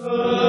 Oh.